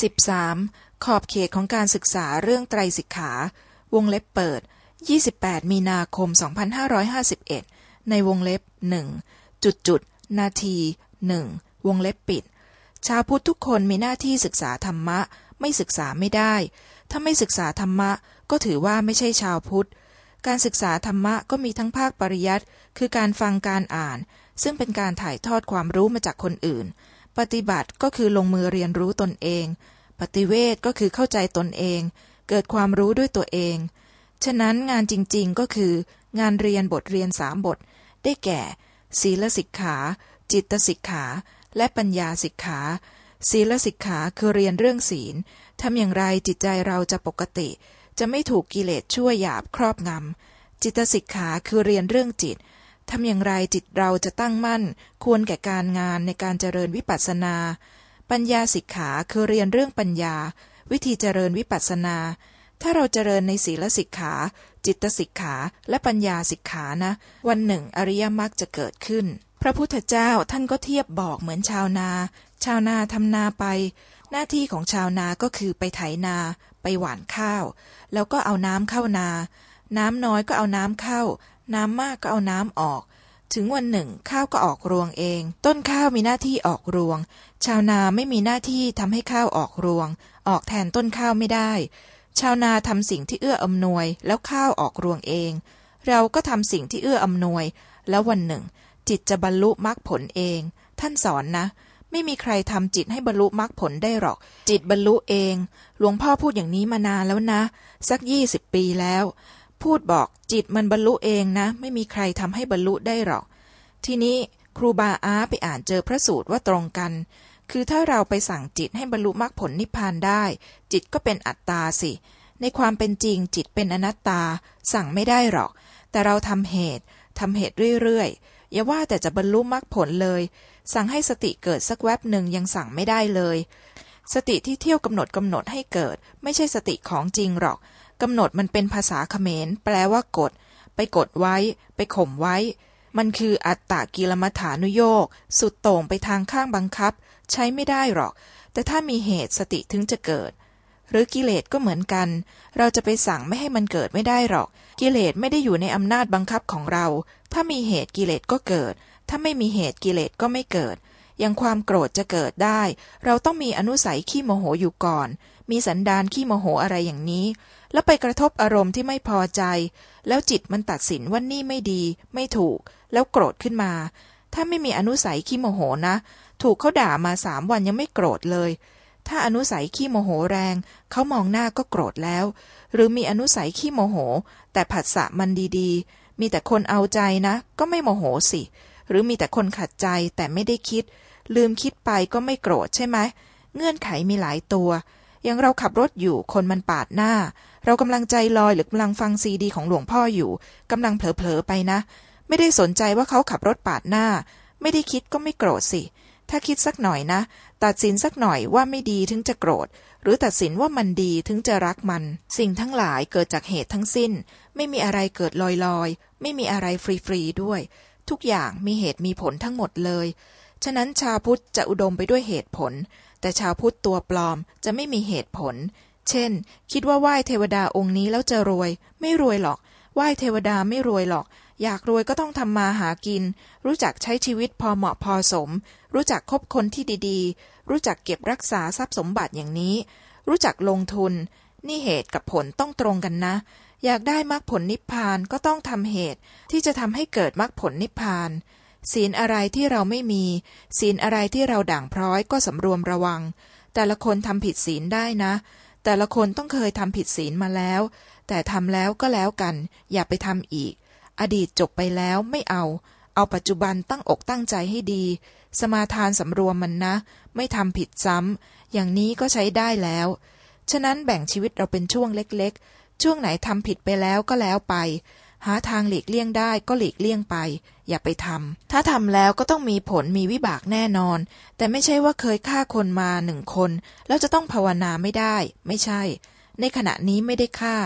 13. ขอบเขตของการศึกษาเรื่องไตรสิกขา วงเล็บเปิด 28 มีนาคม 2551 ในวงเล็บหนึ่งจุดจุดนาทีหนึ่งวงเล็บปิด ชาวพุทธทุกคนมีหน้าที่ศึกษาธรรมะ ไม่ศึกษาไม่ได้ ถ้าไม่ศึกษาธรรมะก็ถือว่าไม่ใช่ชาวพุทธ การศึกษาธรรมะก็มีทั้งภาคปริยัติ คือการฟังการอ่าน ซึ่งเป็นการถ่ายทอดความรู้มาจากคนอื่น ปฏิบัติก็คือลงมือเรียนรู้ตนเอง ปฏิเวทก็คือเข้าใจตนเอง เกิดความรู้ด้วยตัวเอง ฉะนั้นงานจริงๆก็คือ งานเรียนบทเรียนสามบท ได้แก่ ศีลสิกขา จิตสิกขา และปัญญาสิกขา ศีลสิกขาคือเรียนเรื่องศีลทำอย่างไรจิตใจเราจะปกติ จะไม่ถูกกิเลสชั่วหยาบครอบงำจิตสิกขาคือเรียนเรื่องจิต ทำอย่างไรจิตเราจะตั้งมั่น ควรแก่การงานในการเจริญวิปัสสนา ปัญญาสิกขาคือเรียนเรื่องปัญญา วิธีเจริญวิปัสสนา ถ้าเราเจริญในศีลสิกขา จิตสิกขา และปัญญาสิกขานะ วันหนึ่งอริยมรรคจะเกิดขึ้น พระพุทธเจ้าท่านก็เทียบบอกเหมือนชาวนา ชาวนาทำนาไป หน้าที่ของชาวนาก็คือไปไถนา ไปหว่านข้าว แล้วก็เอาน้ำเข้านา น้ำน้อยก็เอาน้ำเข้า น้ำมากก็เอาน้ำออก ถึงวันหนึ่งข้าวก็ออกรวงเอง ต้นข้าวมีหน้าที่ออกรวง ชาวนาไม่มีหน้าที่ทำให้ข้าวออกรวง ออกแทนต้นข้าวไม่ได้ ชาวนาทำสิ่งที่เอื้ออำนวย แล้วข้าวออกรวงเอง เราก็ทำสิ่งที่เอื้ออำนวย แล้ววันหนึ่ง จิตจะบรรลุมรรคผลเอง ท่านสอนนะไม่มีใครทำจิตให้บรรลุมรรคผลได้หรอก จิตบรรลุเอง หลวงพ่อพูดอย่างนี้มานานแล้วนะ สักยี่สิบปีแล้ว พูดบอกจิตมันบรรลุเองนะ ไม่มีใครทำให้บรรลุได้หรอก ทีนี้ครูบาอาไปอ่านเจอพระสูตรว่าตรงกัน คือถ้าเราไปสั่งจิตให้บรรลุมรรคผลนิพพานได้ จิตก็เป็นอัตตาสิ ในความเป็นจริงจิตเป็นอนัตตา สั่งไม่ได้หรอก แต่เราทำเหตุทำเหตุเรื่อยๆอย่าว่าแต่จะบรรลุมรรคผลเลย สั่งให้สติเกิดสักแวบหนึ่งยังสั่งไม่ได้เลย สติที่เที่ยวกำหนดกำหนดให้เกิด ไม่ใช่สติของจริงหรอก กำหนดมันเป็นภาษาเขมร แปลว่ากดไปกดไว้ ไปข่มไว้ มันคืออัตตากิลมัฐานุโยก สุดโต่งไปทางข้างบังคับ ใช้ไม่ได้หรอก แต่ถ้ามีเหตุสติถึงจะเกิด หรือกิเลสก็เหมือนกัน เราจะไปสั่งไม่ให้มันเกิดไม่ได้หรอก กิเลสไม่ได้อยู่ในอำนาจบังคับของเรา ถ้ามีเหตุกิเลสก็เกิด ถ้าไม่มีเหตุกิเลสก็ไม่เกิดอย่างความโกรธจะเกิดได้ เราต้องมีอนุสัยขี้โมโหอยู่ก่อน มีสันดานขี้โมโหอะไรอย่างนี้ แล้วไปกระทบอารมณ์ที่ไม่พอใจ แล้วจิตมันตัดสินว่านี่ไม่ดี ไม่ถูก แล้วโกรธขึ้นมา ถ้าไม่มีอนุสัยขี้โมโหนะ ถูกเขาด่ามาสามวันยังไม่โกรธเลย ถ้าอนุสัยขี้โมโหแรง เขามองหน้าก็โกรธแล้ว หรือมีอนุสัยขี้โมโห แต่ผัสสะมันดีๆ มีแต่คนเอาใจนะ ก็ไม่โมโหสิ หรือมีแต่คนขัดใจแต่ไม่ได้คิด ลืมคิดไปก็ไม่โกรธใช่ไหมเงื่อนไขมีหลายตัว อย่างเราขับรถอยู่คนมันปาดหน้า เรากำลังใจลอยหรือกำลังฟังซีดีของหลวงพ่ออยู่กำลังเผลอๆไปนะ ไม่ได้สนใจว่าเขาขับรถปาดหน้า ไม่ได้คิดก็ไม่โกรธสิ ถ้าคิดสักหน่อยนะ ตัดสินสักหน่อยว่าไม่ดีถึงจะโกรธ หรือตัดสินว่ามันดีถึงจะรักมัน สิ่งทั้งหลายเกิดจากเหตุทั้งสิ้น ไม่มีอะไรเกิดลอยๆ ไม่มีอะไรฟรีๆด้วย ทุกอย่างมีเหตุมีผลทั้งหมดเลย ฉะนั้นชาวพุทธจะอุดมไปด้วยเหตุผล แต่ชาวพุทธตัวปลอมจะไม่มีเหตุผล เช่น คิดว่าไหว้เทวดาองค์นี้แล้วจะรวย ไม่รวยหรอก ไหว้เทวดาไม่รวยหรอก อยากรวยก็ต้องทำมาหากิน รู้จักใช้ชีวิตพอเหมาะพอสม รู้จักคบคนที่ดีๆ รู้จักเก็บรักษาทรัพย์สมบัติอย่างนี้ รู้จักลงทุน นี่เหตุกับผลต้องตรงกันนะ อยากได้มรรคผลนิพพานก็ต้องทำเหตุ ที่จะทำให้เกิดมรรคผลนิพพานศีลอะไรที่เราไม่มี ศีลอะไรที่เราด่างพร้อยก็สำรวมระวัง แต่ละคนทำผิดศีลได้นะ แต่ละคนต้องเคยทำผิดศีลมาแล้ว แต่ทำแล้วก็แล้วกัน อย่าไปทำอีก อดีตจบไปแล้วไม่เอา เอาปัจจุบันตั้งอกตั้งใจให้ดี สมาทานสำรวมมันนะ ไม่ทำผิดซ้ำ อย่างนี้ก็ใช้ได้แล้ว ฉะนั้นแบ่งชีวิตเราเป็นช่วงเล็กๆ ช่วงไหนทำผิดไปแล้วก็แล้วไป หาทางหลีกเลี่ยงได้ก็หลีกเลี่ยงไป อย่าไปทำถ้าทำแล้วก็ต้องมีผลมีวิบากแน่นอน แต่ไม่ใช่ว่าเคยฆ่าคนมาหนึ่งคน แล้วจะต้องภาวนาไม่ได้ ไม่ใช่ ในขณะนี้ไม่ได้ฆ่า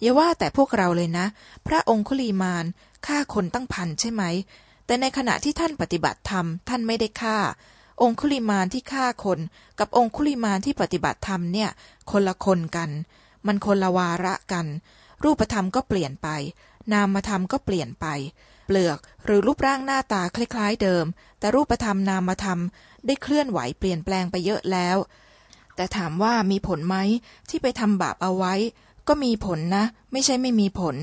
อย่าว่าแต่พวกเราเลยนะ พระองคุลีมานฆ่าคนตั้งพันใช่ไหม แต่ในขณะที่ท่านปฏิบัติธรรมท่านไม่ได้ฆ่า องคุลิมานที่ฆ่าคน กับองคุลิมานที่ปฏิบัติธรรมเนี่ย คนละคนกัน มันคนละวาระกัน รูปธรรมก็เปลี่ยนไป นามธรรมก็เปลี่ยนไป เปลือกหรือรูปร่างหน้าตาคล้ายๆเดิม แต่รูปธรรมนามธรรมได้เคลื่อนไหวเปลี่ยนแปลงไปเยอะแล้ว แต่ถามว่ามีผลไหมที่ไปทำบาปเอาไว้ ก็มีผลนะ ไม่ใช่ไม่มีผล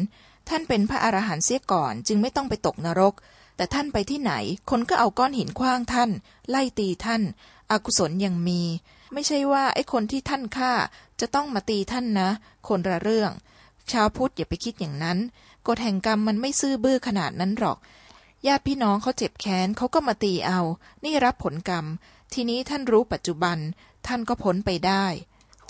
ท่านเป็นพระอรหันต์เสียก่อน จึงไม่ต้องไปตกนรก แต่ท่านไปที่ไหน คนก็เอาก้อนหินคว้างท่าน ไล่ตีท่านอกุศลยังมี ไม่ใช่ว่าไอ้คนที่ท่านฆ่าจะต้องมาตีท่านนะ คนละเรื่อง ชาวพุทธอย่าไปคิดอย่างนั้น กฎแห่งกรรมมันไม่ซื่อบื้อขนาดนั้นหรอก ญาติพี่น้องเขาเจ็บแค้นเขาก็มาตีเอา นี่รับผลกรรม ทีนี้ท่านรู้ปัจจุบัน ท่านก็พ้นไปได้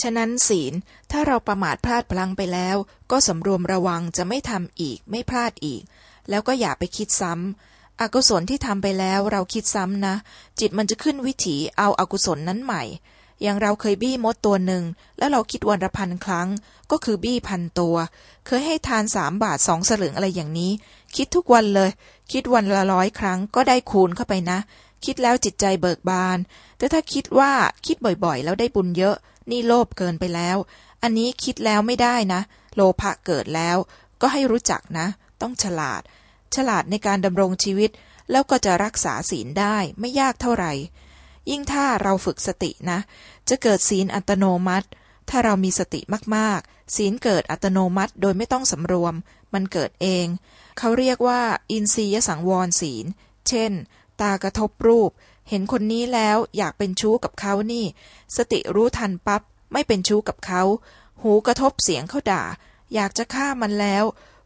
ฉะนั้นศีลถ้าเราประมาทพลาดพลังไปแล้ว ก็สำรวมระวังจะไม่ทำอีก ไม่พลาดอีก แล้วก็อย่าไปคิดซ้ำอกุศลที่ทำไปแล้วเราคิดซ้ำนะ จิตมันจะขึ้นวิถีเอาอากุศลนั้นใหม่ อย่างเราเคยบี้มดตัวหนึ่ง แล้วเราคิดวันละพันครั้ง ก็คือบี้พันตัว เคยให้ทานสามบาทสองสลึงอะไรอย่างนี้ คิดทุกวันเลย คิดวันละร้อยครั้งก็ได้คูณเข้าไปนะ คิดแล้วจิตใจเบิกบาน แต่ถ้าคิดว่าคิดบ่อยๆ แล้วได้บุญเยอะ นี่โลภเกินไปแล้ว อันนี้คิดแล้วไม่ได้นะ โลภะเกิดแล้ว ก็ให้รู้จักนะ ต้องฉลาด ฉลาดในการดำรงชีวิต แล้วก็จะรักษาศีลได้ไม่ยากเท่าไหร่ ยิ่งถ้าเราฝึกสตินะ จะเกิดศีลอัตโนมัติ ถ้าเรามีสติมากๆ ศีลเกิดอัตโนมัติโดยไม่ต้องสำรวม มันเกิดเอง เขาเรียกว่า อินทรียสังวรศีล เช่น ตากระทบรูป เห็นคนนี้แล้วอยากเป็นชู้กับเขานี่ สติรู้ทันปับ๊บไม่เป็นชู้กับเขา หูกระทบเสียงเขาด่า อยากจะฆ่ามันแล้ว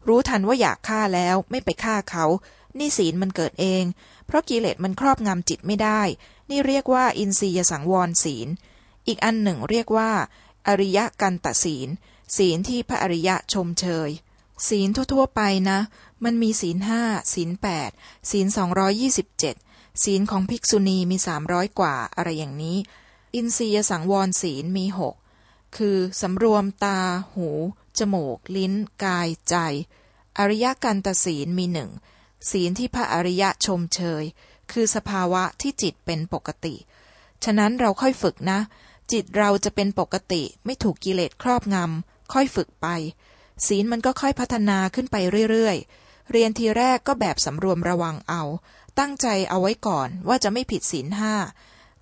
รู้ทันว่าอยากฆ่าแล้วไม่ไปฆ่าเขา นี่ศีลมันเกิดเอง เพราะกิเลสมันครอบงำจิตไม่ได้ นี่เรียกว่าอินทรียสังวรศีล อีกอันหนึ่งเรียกว่า อริยกันตศีล ศีลที่พระอริยะชมเชย ศีลทั่วๆไปนะ มันมีศีลห้าศีลแปดศีลสองร้อยี่สิบเจ็ดศีลของภิกษุณีมีสามร้อยกว่าอะไรอย่างนี้ อินทรียสังวรศีลมีหกคือสำรวมตา หู จมูก ลิ้น กาย ใจ อริยกันตศีลมีหนึ่งศีลที่พระอริยะชมเชย คือสภาวะที่จิตเป็นปกติ ฉะนั้นเราค่อยฝึกนะ จิตเราจะเป็นปกติไม่ถูกกิเลสครอบงำค่อยฝึกไป ศีลมันก็ค่อยพัฒนาขึ้นไปเรื่อยๆ เรียนทีแรกก็แบบสำรวมระวังเอา ตั้งใจเอาไว้ก่อนว่าจะไม่ผิดศีลห้า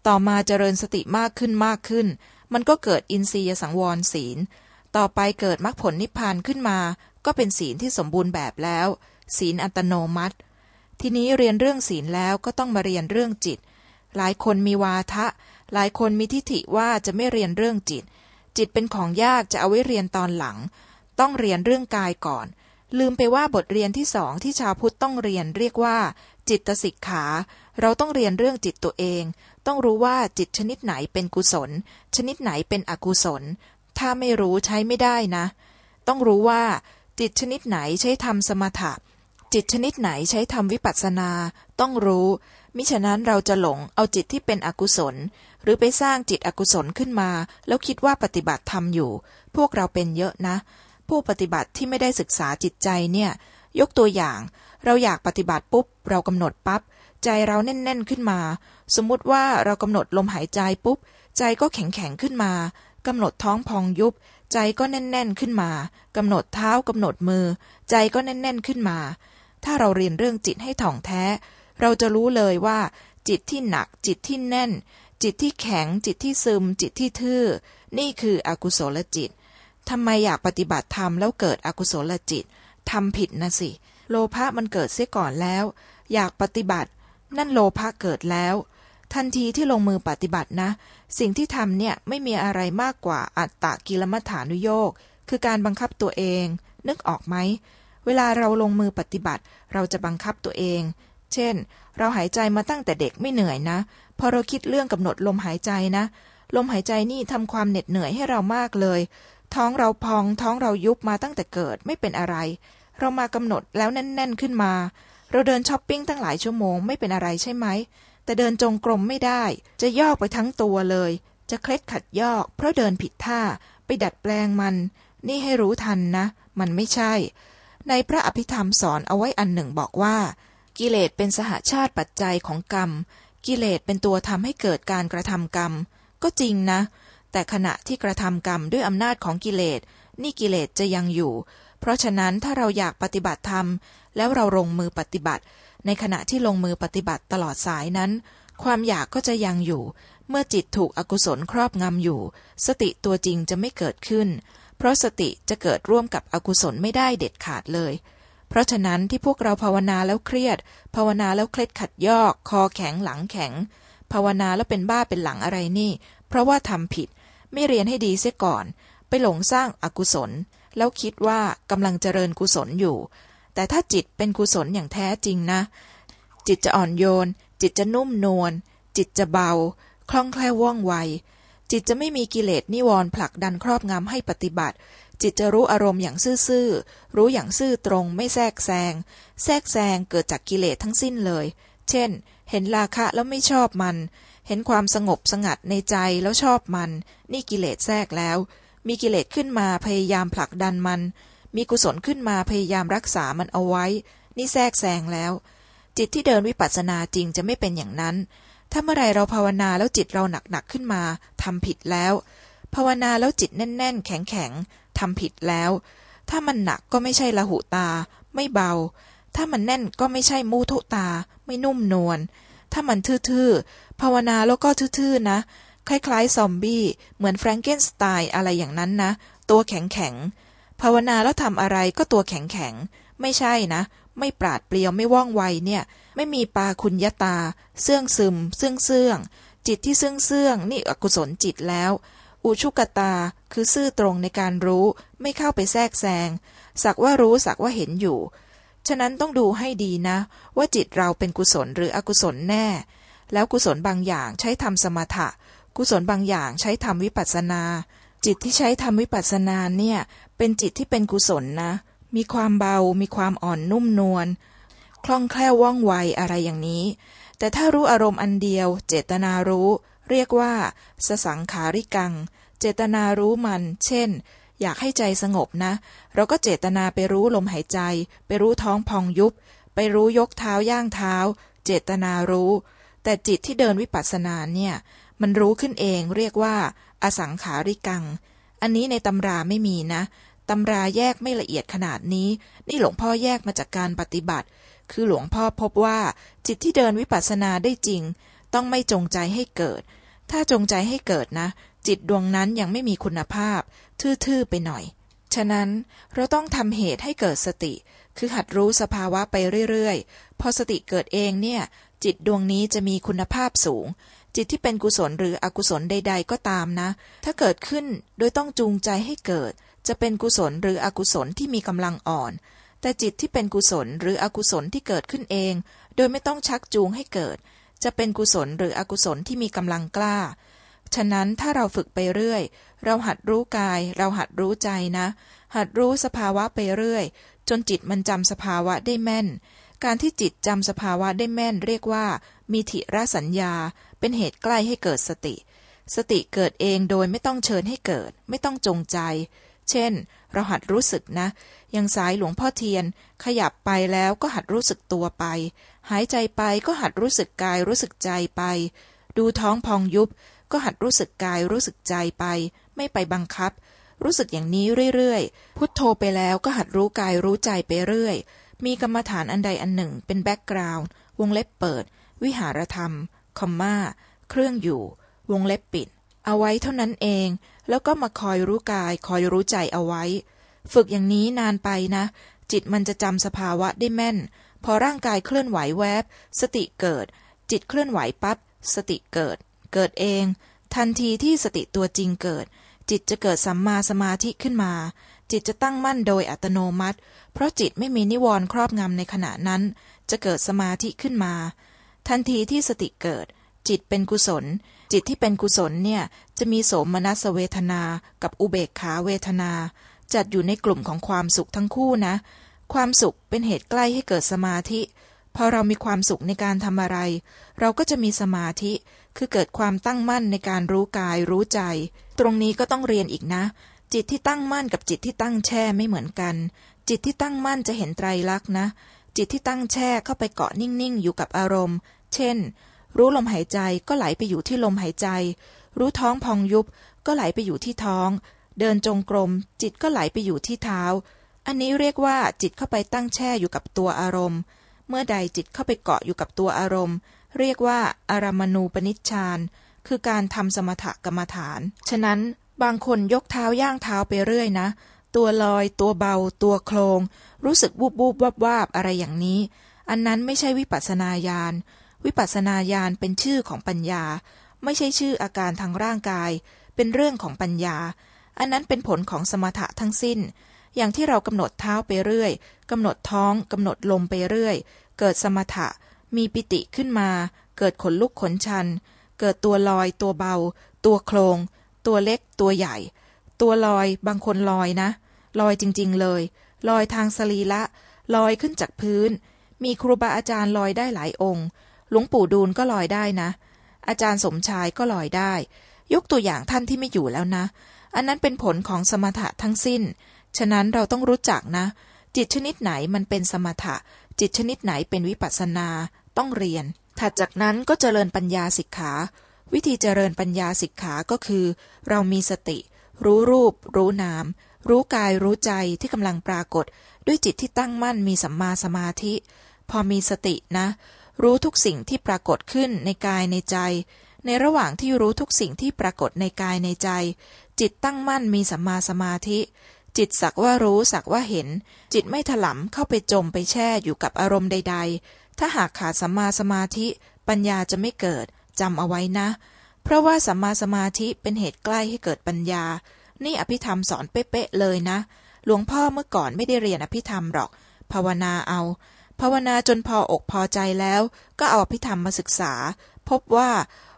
ต่อมาเจริญสติมากขึ้นมากขึ้น มันก็เกิดอินทรียสังวรศีล ต่อไปเกิดมรรคผลนิพพานขึ้นมา ก็เป็นศีลที่สมบูรณ์แบบแล้ว ศีลอัตโนมัติ ทีนี้เรียนเรื่องศีลแล้วก็ต้องมาเรียนเรื่องจิต หลายคนมีวาทะ หลายคนมีทิฏฐิว่าจะไม่เรียนเรื่องจิต จิตเป็นของยากจะเอาไว้เรียนตอนหลัง ต้องเรียนเรื่องกายก่อน ลืมไปว่าบทเรียนที่สองที่ชาวพุทธต้องเรียนเรียกว่า จิตสิกขา เราต้องเรียนเรื่องจิตตัวเอง ต้องรู้ว่าจิตชนิดไหนเป็นกุศล ชนิดไหนเป็นอกุศล ถ้าไม่รู้ใช้ไม่ได้นะ ต้องรู้ว่าจิตชนิดไหนใช้ทำสมถะ จิตชนิดไหนใช้ทำวิปัสสนา ต้องรู้ มิฉะนั้นเราจะหลงเอาจิตที่เป็นอกุศล หรือไปสร้างจิตอกุศลขึ้นมา แล้วคิดว่าปฏิบัติธรรมอยู่ พวกเราเป็นเยอะนะ ผู้ปฏิบัติที่ไม่ได้ศึกษาจิตใจเนี่ย ยกตัวอย่าง เราอยากปฏิบัติปุ๊บ เรากำหนดปับ๊บใจเราแน่น ๆขึ้นมา สมมติว่าเรากำหนดลมหายใจปุ๊บ ใจก็แข็งๆขึ้นมากำหนดท้องพองยุบ ใจก็แน่น ๆขึ้นมากำหนดเท้ากำหนดมือ ใจก็แน่น ๆขึ้นมา ถ้าเราเรียนเรื่องจิตให้ถ่องแท้ เราจะรู้เลยว่า จิตที่หนัก จิตที่แน่น จิตที่แข็ง จิตที่ซึม จิตที่ทื่อ นี่คืออกุศลจิตทำไมอยากปฏิบัติธรรมแล้วเกิดอกุศลจิตทำผิดนะสิ โลภะมันเกิดเสียก่อนแล้ว อยากปฏิบัติ นั่นโลภะเกิดแล้ว ทันทีที่ลงมือปฏิบัตินะ สิ่งที่ทำเนี่ยไม่มีอะไรมากกว่าอัตตะกิลมัฐานุโยกคือการบังคับตัวเอง นึกออกไหม เวลาเราลงมือปฏิบัติ เราจะบังคับตัวเอง เช่น เราหายใจมาตั้งแต่เด็กไม่เหนื่อยนะ พอเราคิดเรื่องกำหนดลมหายใจนะ ลมหายใจนี่ทำความเหน็ดเหนื่อยให้เรามากเลย ท้องเราพองท้องเรายุบมาตั้งแต่เกิดไม่เป็นอะไร เรามากำหนดแล้วแน่น ๆขึ้นมา เราเดินช้อปปิ้งตั้งหลายชั่วโมงไม่เป็นอะไรใช่ไหม แต่เดินจงกรมไม่ได้ จะยอกไปทั้งตัวเลย จะเคล็ดขัดยอก เพราะเดินผิดท่า ไปดัดแปลงมัน นี่ให้รู้ทันนะ มันไม่ใช่ ในพระอภิธรรมสอนเอาไว้อันหนึ่งบอกว่า กิเลสเป็นสหชาติปัจจัยของกรรม กิเลสเป็นตัวทำให้เกิดการกระทำกรรม ก็จริงนะ แต่ขณะที่กระทำกรรมด้วยอำนาจของกิเลส นี่กิเลสจะยังอยู่ เพราะฉะนั้นถ้าเราอยากปฏิบัติธรรม แล้วเราลงมือปฏิบัติ ในขณะที่ลงมือปฏิบัติตลอดสายนั้น ความอยากก็จะยังอยู่ เมื่อจิตถูกอกุศลครอบงำอยู่ สติตัวจริงจะไม่เกิดขึ้น เพราะสติจะเกิดร่วมกับอกุศลไม่ได้เด็ดขาดเลย เพราะฉะนั้นที่พวกเราภาวนาแล้วเครียด ภาวนาแล้วเคล็ดขัดยอก คอแข็งหลังแข็ง ภาวนาแล้วเป็นบ้าเป็นหลังอะไรนี่ เพราะว่าทำผิด ไม่เรียนให้ดีเสียก่อน ไปหลงสร้างอากุศล แล้วคิดว่ากำลังเจริญกุศลอยู่ แต่ถ้าจิตเป็นกุศลอย่างแท้จริงนะ จิตจะอ่อนโยน จิตจะนุ่มนวลจิตจะเบา คล่องแคล่วว่องไว จิตจะไม่มีกิเลสนิวรณ์ผลักดันครอบงำให้ปฏิบัติ จิตจะรู้อารมณ์อย่างซื่อๆ รู้อย่างซื่อตรงไม่แทรกแซง แทรกแซงเกิดจากกิเลสทั้งสิ้นเลย เช่น เห็นราคะแล้วไม่ชอบมัน เห็นความสงบสงัดในใจแล้วชอบมัน นี่กิเลสแทรกแล้ว มีกิเลสขึ้นมาพยายามผลักดันมัน มีกุศลขึ้นมาพยายามรักษามันเอาไว้ นี่แทรกแซงแล้ว จิตที่เดินวิปัสสนาจริงจะไม่เป็นอย่างนั้น ถ้าเมื่อไรเราภาวนาแล้วจิตเราหนักๆขึ้นมาทำผิดแล้ว ภาวนาแล้วจิตแน่น ๆ แข็งทำผิดแล้ว ถ้ามันหนักก็ไม่ใช่ละหุตา ไม่เบา ถ้ามันแน่นก็ไม่ใช่มูทุตา ไม่นุ่มนวลถ้ามันทื่อๆภาวนาแล้วก็ทื่อๆนะ คล้ายๆซอมบี้ เหมือนแฟรงเกนสไตน์อะไรอย่างนั้นนะ ตัวแข็งๆภาวนาแล้วทำอะไรก็ตัวแข็งๆ ไม่ใช่นะ ไม่ปราดเปรียวไม่ว่องไวเนี่ย ไม่มีปาคุณยตา เสื่องซึม เสื่องเสื่องจิตที่เสื่องเสื่องนี่อกุศลจิตแล้ว อุชุกตาคือซื่อตรงในการรู้ ไม่เข้าไปแทรกแซงสักว่ารู้สักว่าเห็นอยู่ ฉะนั้นต้องดูให้ดีนะ ว่าจิตเราเป็นกุศลหรืออกุศลแน่ แล้วกุศลบางอย่างใช้ทำสมถะ กุศลบางอย่างใช้ทำวิปัสสนา จิตที่ใช้ทำวิปัสสนาเนี่ย เป็นจิตที่เป็นกุศลนะ มีความเบา มีความอ่อนนุ่มนวล คล่องแคล่วว่องไวอะไรอย่างนี้ แต่ถ้ารู้อารมณ์อันเดียว เจตนารู้ เรียกว่า สสังขาริกัง เจตนารู้มัน เช่น อยากให้ใจสงบนะ เราก็เจตนาไปรู้ลมหายใจ ไปรู้ท้องพองยุบ ไปรู้ยกเท้าย่างเท้า เจตนารู้ แต่จิตที่เดินวิปัสสนาเนี่ย มันรู้ขึ้นเองเรียกว่า อสังขาริกัง อันนี้ในตำราไม่มีนะ ตำราแยกไม่ละเอียดขนาดนี้ นี่หลวงพ่อแยกมาจากการปฏิบัติ คือหลวงพ่อพบว่า จิตที่เดินวิปัสสนาได้จริง ต้องไม่จงใจให้เกิด ถ้าจงใจให้เกิดนะ จิตดวงนั้นยังไม่มีคุณภาพ ทื่อๆไปหน่อย ฉะนั้นเราต้องทำเหตุให้เกิดสติ คือหัดรู้สภาวะไปเรื่อยๆ พอสติเกิดเองเนี่ย จิตดวงนี้จะมีคุณภาพสูงจิตที่เป็นกุศลหรืออกุศลใด ๆ ก็ตามนะ ถ้าเกิดขึ้นโดยต้องจูงใจให้เกิด จะเป็นกุศลหรืออกุศลที่มีกำลังอ่อน แต่จิตที่เป็นกุศลหรืออกุศลที่เกิดขึ้นเอง โดยไม่ต้องชักจูงให้เกิด จะเป็นกุศลหรืออกุศลที่มีกำลังกล้า ฉะนั้นถ้าเราฝึกไปเรื่อย เราหัดรู้กาย เราหัดรู้ใจนะ หัดรู้สภาวะไปเรื่อย จนจิตมันจำสภาวะได้แม่น การที่จิตจำสภาวะได้แม่นเรียกว่ามีถิรสัญญา เป็นเหตุใกล้ให้เกิดสติสติเกิดเองโดยไม่ต้องเชิญให้เกิด ไม่ต้องจงใจ เช่น เราหัดรู้สึกนะ อย่างสายหลวงพ่อเทียน ขยับไปแล้วก็หัดรู้สึกตัวไป หายใจไปก็หัดรู้สึกกายรู้สึกใจไป ดูท้องพองยุบ ก็หัดรู้สึกกายรู้สึกใจไป ไม่ไปบังคับ รู้สึกอย่างนี้เรื่อยๆ พุทโธไปแล้วก็หัดรู้กายรู้ใจไปเรื่อย มีกรรมฐานอันใดอันหนึ่งเป็นแบ็กกราวน์วงเล็บเปิด วิหารธรรม คอมมาเครื่องอยู่ วงเล็บปิด เอาไว้เท่านั้นเอง แล้วก็มาคอยรู้กาย คอยรู้ใจเอาไว้ ฝึกอย่างนี้นานไปนะ จิตมันจะจำสภาวะได้แม่น พอร่างกายเคลื่อนไหวแวบ สติเกิด จิตเคลื่อนไหวปั๊บสติเกิด เกิดเอง ทันทีที่สติตัวจริงเกิด จิตจะเกิดสัมมาสมาธิขึ้นมา จิตจะตั้งมั่นโดยอัตโนมัติ เพราะจิตไม่มีนิวรณ์ครอบงำในขณะนั้น จะเกิดสมาธิขึ้นมา ทันทีที่สติเกิด จิตเป็นกุศล จิตที่เป็นกุศลเนี่ยจะมีโสมนัสเวทนา กับอุเบกขาเวทนา จัดอยู่ในกลุ่มของความสุขทั้งคู่นะ ความสุขเป็นเหตุใกล้ให้เกิดสมาธิพอเรามีความสุขในการทำอะไร เราก็จะมีสมาธิคือเกิดความตั้งมั่นในการรู้กายรู้ใจ ตรงนี้ก็ต้องเรียนอีกนะ จิตที่ตั้งมั่นกับจิตที่ตั้งแช่ไม่เหมือนกัน จิตที่ตั้งมั่นจะเห็นไตรลักษณ์นะ จิตที่ตั้งแช่เข้าไปเกาะนิ่งๆ อยู่กับอารมณ์ เช่น รู้ลมหายใจก็ไหลไปอยู่ที่ลมหายใจ รู้ท้องพองยุบก็ไหลไปอยู่ที่ท้อง เดินจงกรม จิตก็ไหลไปอยู่ที่เท้า อันนี้เรียกว่าจิตเข้าไปตั้งแช่อยู่กับตัวอารมณ์ เมื่อใดจิตเข้าไปเกาะอยู่กับตัวอารมณ์ เรียกว่าอารามณูปนิชฌานคือการทำสมถกรรมฐาน ฉะนั้นบางคนยกเท้าย่างเท้าไปเรื่อยนะ ตัวลอย ตัวเบา ตัวโครงรู้สึกบูบบูบวับวาบอะไรอย่างนี้ อันนั้นไม่ใช่วิปัสนาญาณ วิปัสนาญาณเป็นชื่อของปัญญา ไม่ใช่ชื่ออาการทางร่างกาย เป็นเรื่องของปัญญา อันนั้นเป็นผลของสมถะทั้งสิ้น อย่างที่เรากำหนดเท้าไปเรื่อยกำหนดท้องกำหนดลมไปเรื่อย เกิดสมถะ มีปิติขึ้นมา เกิดขนลุกขนชัน เกิดตัวลอย ตัวเบา ตัวโครง ตัวเล็ก ตัวใหญ่ ตัวลอย บางคนลอยนะ ลอยจริง ๆ เลย ลอยทางสรีละ ลอยขึ้นจากพื้น มีครูบาอาจารย์ลอยได้หลายองค์ หลวงปู่ดูลก็ลอยได้นะ อาจารย์สมชายก็ลอยได้ ยกตัวอย่างท่านที่ไม่อยู่แล้วนะ อันนั้นเป็นผลของสมถะทั้งสิ้น ฉะนั้นเราต้องรู้จักนะ จิตชนิดไหนมันเป็นสมถะ จิตชนิดไหนเป็นวิปัสสนา ต้องเรียน ถัดจากนั้นก็เจริญปัญญาสิกขา วิธีเจริญปัญญาสิกขาก็คือ เรามีสติ รู้รูป รู้นาม รู้กายรู้ใจที่กำลังปรากฏ ด้วยจิตที่ตั้งมั่นมีสัมมาสมาธิ พอมีสตินะ รู้ทุกสิ่งที่ปรากฏขึ้นในกายในใจ ในระหว่างที่รู้ทุกสิ่งที่ปรากฏในกายในใจ จิตตั้งมั่นมีสัมมาสมาธิ จิตสักว่ารู้สักว่าเห็น จิตไม่ถลำเข้าไปจมไปแช่อยู่กับอารมณ์ใด ๆ ถ้าหากขาดสัมมาสมาธิ ปัญญาจะไม่เกิดจำเอาไว้นะ เพราะว่าสัมมาสมาธิเป็นเหตุใกล้ให้เกิดปัญญา นี่อภิธรรมสอนเป๊ะๆเลยนะ หลวงพ่อเมื่อก่อนไม่ได้เรียนอภิธรรมหรอก ภาวนาเอา ภาวนาจนพออกพอใจแล้ว ก็เอาอภิธรรมมาศึกษา พบว่า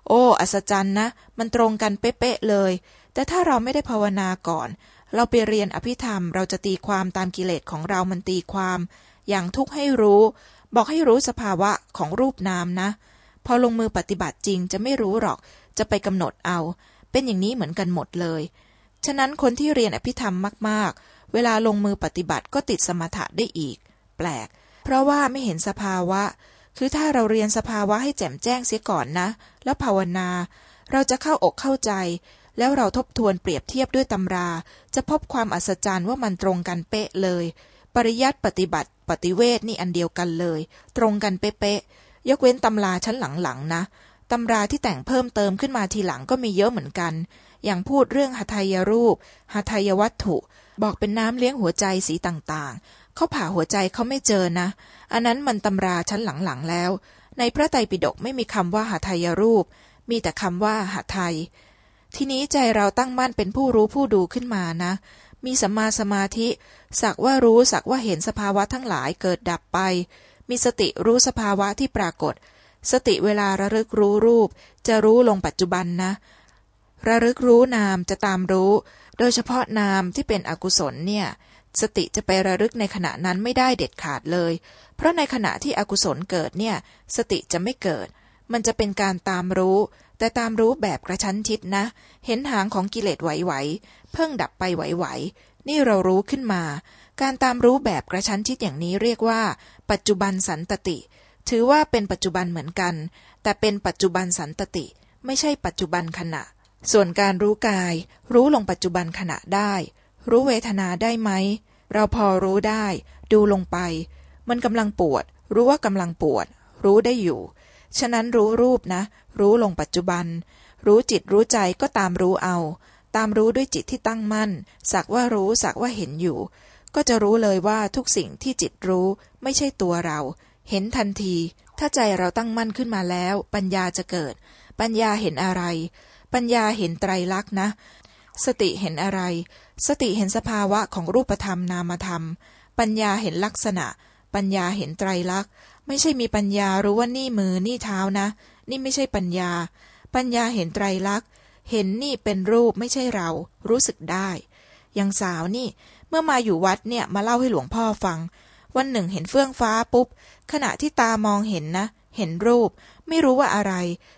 โอ้ อัศจรรย์นะ มันตรงกันเป๊ะๆเลย แต่ถ้าเราไม่ได้ภาวนาก่อน เราไปเรียนอภิธรรมเราจะตีความตามกิเลสของเรามันตีความ อย่างทุกข์ให้รู้ บอกให้รู้สภาวะของรูปนามนะ พอลงมือปฏิบัติจริงจะไม่รู้หรอก จะไปกำหนดเอา เป็นอย่างนี้เหมือนกันหมดเลย ฉะนั้นคนที่เรียนอภิธรรมมากๆ เวลาลงมือปฏิบัติก็ติดสมถะได้อีก แปลก เพราะว่าไม่เห็นสภาวะ คือถ้าเราเรียนสภาวะให้แจ่มแจ้งเสียก่อนนะ แล้วภาวนา เราจะเข้าอกเข้าใจ แล้วเราทบทวนเปรียบเทียบด้วยตำรา จะพบความอัศจรรย์ว่ามันตรงกันเป๊ะเลย ปริยัติปฏิบัติปฏิเวทนี่อันเดียวกันเลย ตรงกันเป๊ะๆยกเว้นตำราชั้นหลังๆนะตำราที่แต่งเพิ่มเติมขึ้นมาทีหลังก็มีเยอะเหมือนกัน อย่างพูดเรื่องหทัยรูปหทัยวัตถุ บอกเป็นน้ำเลี้ยงหัวใจสีต่างๆ เขาผ่าหัวใจเขาไม่เจอนะ อันนั้นมันตำราชั้นหลังๆแล้ว ในพระไตรปิฎกไม่มีคำว่าหทัยรูป มีแต่คำว่าหทัยทีนี้ใจเราตั้งมั่นเป็นผู้รู้ผู้ดูขึ้นมานะ มีสัมมาสมาธิ สักว่ารู้สักว่าเห็นสภาวะทั้งหลายเกิดดับไป มีสติรู้สภาวะที่ปรากฏ สติเวลาระลึกรู้รูป จะรู้ลงปัจจุบันนะ ระลึกรู้นามจะตามรู้ โดยเฉพาะนามที่เป็นอกุศลเนี่ย สติจะไประลึกในขณะนั้นไม่ได้เด็ดขาดเลย เพราะในขณะที่อกุศลเกิดเนี่ย สติจะไม่เกิด มันจะเป็นการตามรู้ แต่ตามรู้แบบกระชั้นชิดนะ เห็นหางของกิเลสไหวๆ เพิ่งดับไปไหวๆ นี่เรารู้ขึ้นมา การตามรู้แบบกระชั้นชิดอย่างนี้เรียกว่า ปัจจุบันสันตติ ถือว่าเป็นปัจจุบันเหมือนกัน แต่เป็นปัจจุบันสันตติ ไม่ใช่ปัจจุบันขณะ ส่วนการรู้กาย รู้ลงปัจจุบันขณะได้ รู้เวทนาได้ไหม เราพอรู้ได้ ดูลงไป มันกำลังปวด รู้ว่ากำลังปวด รู้ได้อยู่ ฉะนั้นรู้รูปนะ รู้ลงปัจจุบัน รู้จิตรู้ใจก็ตามรู้เอา ตามรู้ด้วยจิตที่ตั้งมั่น สักว่ารู้สักว่าเห็นอยู่ ก็จะรู้เลยว่าทุกสิ่งที่จิตรู้ไม่ใช่ตัวเรา เห็นทันที ถ้าใจเราตั้งมั่นขึ้นมาแล้ว ปัญญาจะเกิด ปัญญาเห็นอะไร ปัญญาเห็นไตรลักษณ์นะ สติเห็นอะไร สติเห็นสภาวะของรูปธรรมนามธรรม ปัญญาเห็นลักษณะ ปัญญาเห็นไตรลักษณ์ ไม่ใช่มีปัญญารู้ว่านี่มือนี่เท้านะ นี่ไม่ใช่ปัญญา ปัญญาเห็นไตรลักษณ์ เห็นนี่เป็นรูปไม่ใช่เรา รู้สึกได้อย่างสาวนี่ เมื่อมาอยู่วัดเนี่ยมาเล่าให้หลวงพ่อฟัง วันหนึ่งเห็นเฟื่องฟ้าปุ๊บ ขณะที่ตามองเห็นนะ เห็นรูป ไม่รู้ว่าอะไร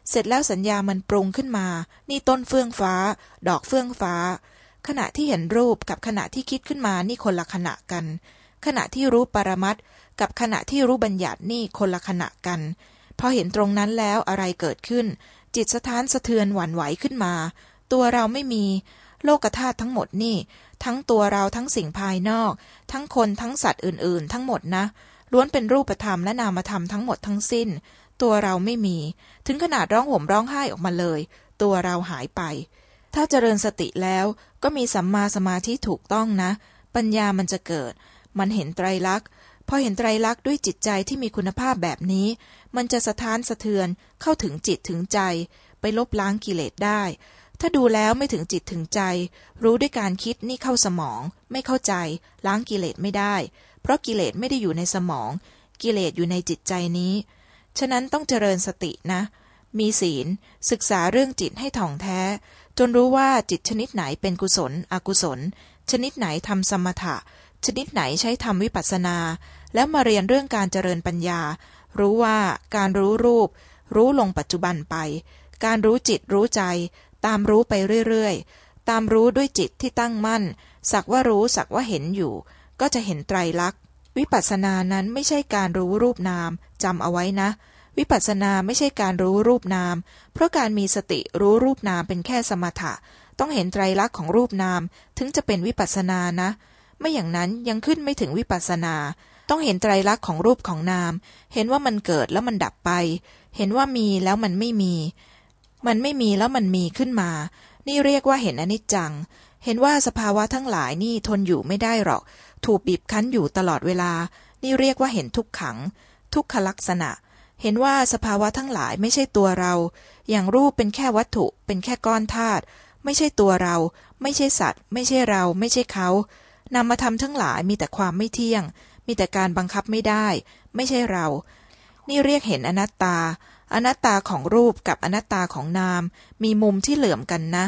เสร็จแล้วสัญญามันปรุงขึ้นมา นี่ต้นเฟื่องฟ้า ดอกเฟื่องฟ้า ขณะที่เห็นรูปกับขณะที่คิดขึ้นมานี่คนละขณะกัน ขณะที่รู้ปรมัตกับขณะที่รู้บัญญัตินี่คนละขณะกัน พอเห็นตรงนั้นแล้วอะไรเกิดขึ้น จิตสะท้านสะเทือนหวั่นไหวขึ้นมา ตัวเราไม่มี โลกธาตุทั้งหมดนี่ ทั้งตัวเราทั้งสิ่งภายนอก ทั้งคนทั้งสัตว์อื่น ๆ ทั้งหมดนะ ล้วนเป็นรูปธรรมและนามธรรมทั้งหมดทั้งสิ้น ตัวเราไม่มี ถึงขนาดร้องห่มร้องไห้ออกมาเลย ตัวเราหายไป ถ้าเจริญสติแล้วก็มีสัมมาสมาธิถูกต้องนะ ปัญญามันจะเกิด มันเห็นไตรลักษณ์พอเห็นไตรลักษณ์ด้วยจิตใจที่มีคุณภาพแบบนี้ มันจะสะท้านสะเทือนเข้าถึงจิตถึงใจ ไปลบล้างกิเลสได้ ถ้าดูแล้วไม่ถึงจิตถึงใจ รู้ด้วยการคิดนี่เข้าสมอง ไม่เข้าใจ ล้างกิเลสไม่ได้ ราะกิเลสไม่ได้อยู่ในสมอง กิเลสอยู่ในจิตใจนี้ ฉะนั้นต้องเจริญสตินะ มีศีล ศึกษาเรื่องจิตให้ถ่องแท้ จนรู้ว่าจิตชนิดไหนเป็นกุศล อกุศล ชนิดไหนทำสมถะ ชนิดไหนใช้ทำวิปัสสนา แล้วมาเรียนเรื่องการเจริญปัญญา รู้ว่าการรู้รูป รู้ลงปัจจุบันไป การรู้จิตรู้ใจ ตามรู้ไปเรื่อยๆตามรู้ด้วยจิตที่ตั้งมั่น สักว่ารู้สักว่าเห็นอยู่ ก็จะเห็นไตรลักษณ์ วิปัสสนานั้นไม่ใช่การรู้รูปนามจำเอาไว้นะ วิปัสสนาไม่ใช่การรู้รูปนาม เพราะการมีสติรู้รูปนามเป็นแค่สมถะ ต้องเห็นไตรลักษณ์ของรูปนาม ถึงจะเป็นวิปัสสนานะ ไม่อย่างนั้นยังขึ้นไม่ถึงวิปัสสนา ต้องเห็นไตรลักษณ์ของรูปของนาม เห็นว่ามันเกิดแล้วมันดับไป เห็นว่ามีแล้วมันไม่มี มันไม่มีแล้วมันมีขึ้นมา นี่เรียกว่าเห็นอนิจจังเห็นว่าสภาวะทั้งหลายนี่ทนอยู่ไม่ได้หรอก ถูกบีบคั้นอยู่ตลอดเวลา นี่เรียกว่าเห็นทุกขัง ทุกขลักษณะ เห็นว่าสภาวะทั้งหลายไม่ใช่ตัวเรา อย่างรูปเป็นแค่วัตถุ เป็นแค่ก้อนธาตุ ไม่ใช่ตัวเรา ไม่ใช่สัตว์ ไม่ใช่เรา ไม่ใช่เขานำมาทำทั้งหลายมีแต่ความไม่เที่ยง มีแต่การบังคับไม่ได้ ไม่ใช่เรา นี่เรียกเห็นอนัตตา อนัตตาของรูปกับอนัตตาของนาม มีมุมที่เหลื่อมกันนะ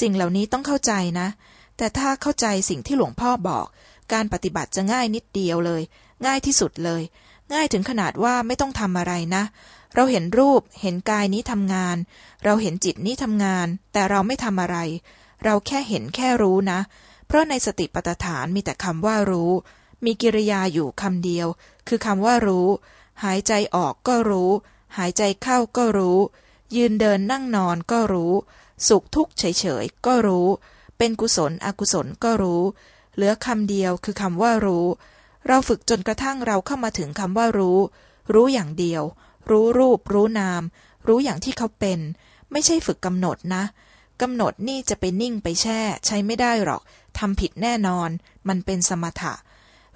สิ่งเหล่านี้ต้องเข้าใจนะ แต่ถ้าเข้าใจสิ่งที่หลวงพ่อบอก การปฏิบัติจะง่ายนิดเดียวเลย ง่ายที่สุดเลย ง่ายถึงขนาดว่าไม่ต้องทำอะไรนะ เราเห็นรูป เห็นกายนี้ทำงาน เราเห็นจิตนี้ทำงาน แต่เราไม่ทำอะไร เราแค่เห็นแค่รู้นะ เพราะในสติปัฏฐานมีแต่คำว่ารู้ มีกิริยาอยู่คำเดียว คือคำว่ารู้ หายใจออกก็รู้ หายใจเข้าก็รู้ ยืนเดินนั่งนอนก็รู้ สุขทุกข์เฉยๆก็รู้ เป็นกุศลอกุศลก็รู้ เหลือคำเดียวคือคำว่ารู้ เราฝึกจนกระทั่งเราเข้ามาถึงคำว่ารู้ รู้อย่างเดียว รู้รูป รู้นาม รู้อย่างที่เขาเป็น ไม่ใช่ฝึกกำหนดนะกำหนดนี่จะไปนิ่งไปแช่ ใช้ไม่ได้หรอกทำผิดแน่นอน มันเป็นสมถะ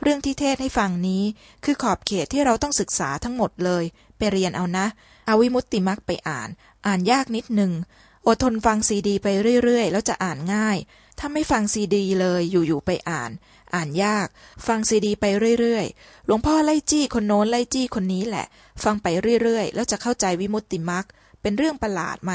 เรื่องที่เทศให้ฟังนี้ คือขอบเขตที่เราต้องศึกษาทั้งหมดเลย ไปเรียนเอานะ เอาวิมุตติมักไปอ่าน อ่านยากนิดหนึ่งอดทนฟังซีดีไปเรื่อย ๆ แล้วจะอ่านง่าย ถ้าไม่ฟังซีดีเลยอยู่ๆไปอ่าน อ่านยาก ฟังซีดีไปเรื่อยๆ หลวงพ่อไล่จี้คนโน้นไล่จี้คนนี้แหละ ฟังไปเรื่อยๆ แล้วจะเข้าใจวิมุตติมักเป็นเรื่องประหลาดไหม